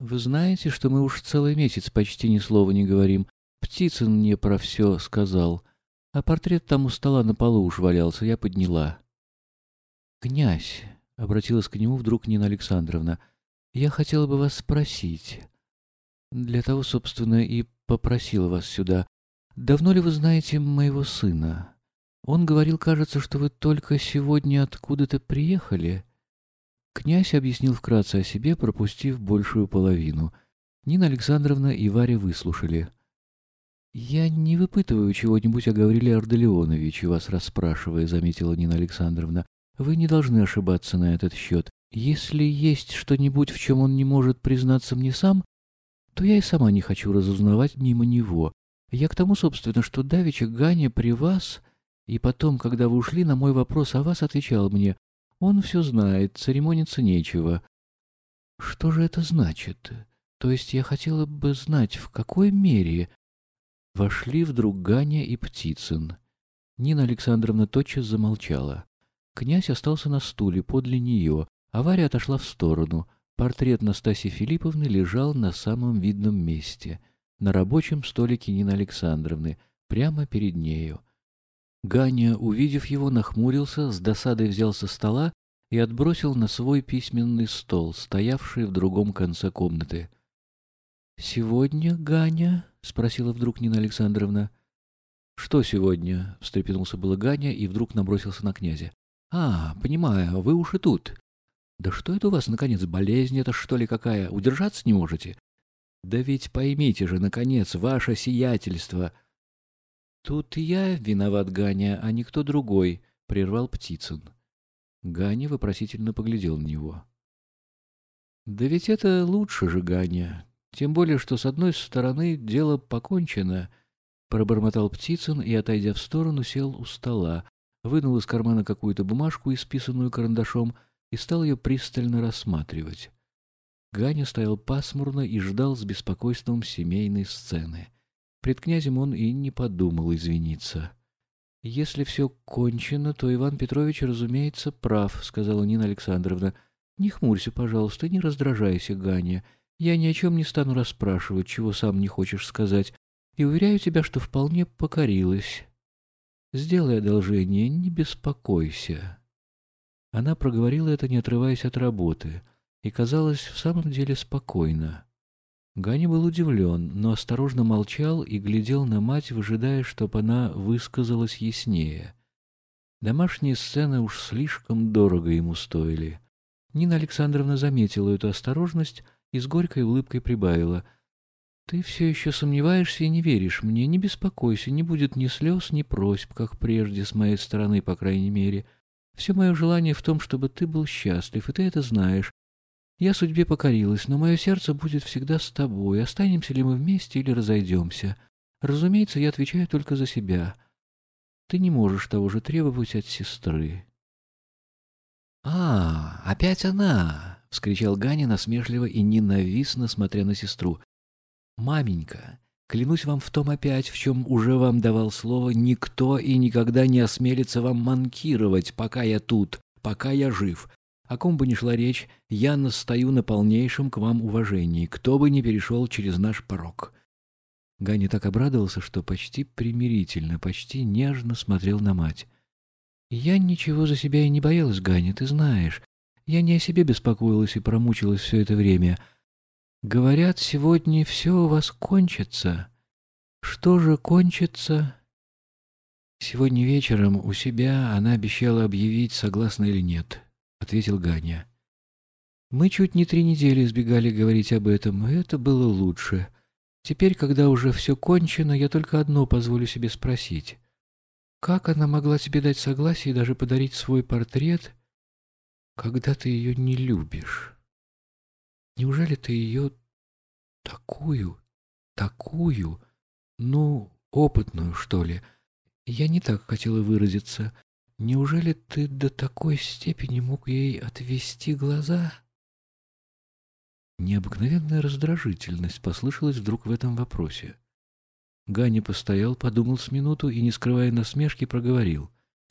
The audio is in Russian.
Вы знаете, что мы уж целый месяц почти ни слова не говорим. Птицын мне про все сказал. А портрет там у стола на полу уж валялся, я подняла. «Князь», — обратилась к нему вдруг Нина Александровна, — «я хотела бы вас спросить. Для того, собственно, и попросила вас сюда. Давно ли вы знаете моего сына? Он говорил, кажется, что вы только сегодня откуда-то приехали». Князь объяснил вкратце о себе, пропустив большую половину. Нина Александровна и Варя выслушали. «Я не выпытываю чего-нибудь о Гавриле Арделеоновиче, вас расспрашивая», — заметила Нина Александровна. «Вы не должны ошибаться на этот счет. Если есть что-нибудь, в чем он не может признаться мне сам, то я и сама не хочу разузнавать мимо него. Я к тому, собственно, что давеча Ганя при вас, и потом, когда вы ушли, на мой вопрос о вас отвечал мне, он все знает, церемониться нечего. Что же это значит? То есть я хотела бы знать, в какой мере... Вошли вдруг Ганя и Птицын. Нина Александровна тотчас замолчала. Князь остался на стуле подле нее, а Варя отошла в сторону. Портрет Настасьи Филипповны лежал на самом видном месте, на рабочем столике Нины Александровны, прямо перед нею. Ганя, увидев его, нахмурился, с досадой взял со стола и отбросил на свой письменный стол, стоявший в другом конце комнаты. «Сегодня, Ганя?» — спросила вдруг Нина Александровна. «Что сегодня?» — встрепенулся было Ганя и вдруг набросился на князя. «А, понимаю, вы уж и тут. Да что это у вас, наконец, болезнь это что ли какая? Удержаться не можете? Да ведь поймите же, наконец, ваше сиятельство...» «Тут я виноват, Ганя, а никто другой», — прервал Птицын. Ганя вопросительно поглядел на него. «Да ведь это лучше же, Ганя. Тем более, что с одной стороны дело покончено», — пробормотал Птицын и, отойдя в сторону, сел у стола, вынул из кармана какую-то бумажку, исписанную карандашом, и стал ее пристально рассматривать. Ганя стоял пасмурно и ждал с беспокойством семейной сцены — Пред князем он и не подумал извиниться. «Если все кончено, то Иван Петрович, разумеется, прав», — сказала Нина Александровна. «Не хмурься, пожалуйста, не раздражайся, Ганя. Я ни о чем не стану расспрашивать, чего сам не хочешь сказать, и уверяю тебя, что вполне покорилась. Сделай одолжение, не беспокойся». Она проговорила это, не отрываясь от работы, и казалась в самом деле спокойно. Ганя был удивлен, но осторожно молчал и глядел на мать, выжидая, чтобы она высказалась яснее. Домашние сцены уж слишком дорого ему стоили. Нина Александровна заметила эту осторожность и с горькой улыбкой прибавила. «Ты все еще сомневаешься и не веришь мне. Не беспокойся, не будет ни слез, ни просьб, как прежде, с моей стороны, по крайней мере. Все мое желание в том, чтобы ты был счастлив, и ты это знаешь. Я судьбе покорилась, но мое сердце будет всегда с тобой. Останемся ли мы вместе или разойдемся? Разумеется, я отвечаю только за себя. Ты не можешь того же требовать от сестры. — А, опять она! — вскричал Ганя насмешливо и ненавистно, смотря на сестру. — Маменька, клянусь вам в том опять, в чем уже вам давал слово, никто и никогда не осмелится вам манкировать, пока я тут, пока я жив. О ком бы ни шла речь, я настаю на полнейшем к вам уважении, кто бы ни перешел через наш порог». Ганя так обрадовался, что почти примирительно, почти нежно смотрел на мать. «Я ничего за себя и не боялась, Ганя, ты знаешь. Я не о себе беспокоилась и промучилась все это время. Говорят, сегодня все у вас кончится. Что же кончится?» Сегодня вечером у себя она обещала объявить, согласна или нет. — ответил Ганя. «Мы чуть не три недели избегали говорить об этом, и это было лучше. Теперь, когда уже все кончено, я только одно позволю себе спросить. Как она могла тебе дать согласие и даже подарить свой портрет, когда ты ее не любишь? Неужели ты ее такую, такую, ну, опытную, что ли? Я не так хотела выразиться». Неужели ты до такой степени мог ей отвести глаза? Необыкновенная раздражительность послышалась вдруг в этом вопросе. Ганя постоял, подумал с минуту и, не скрывая насмешки, проговорил.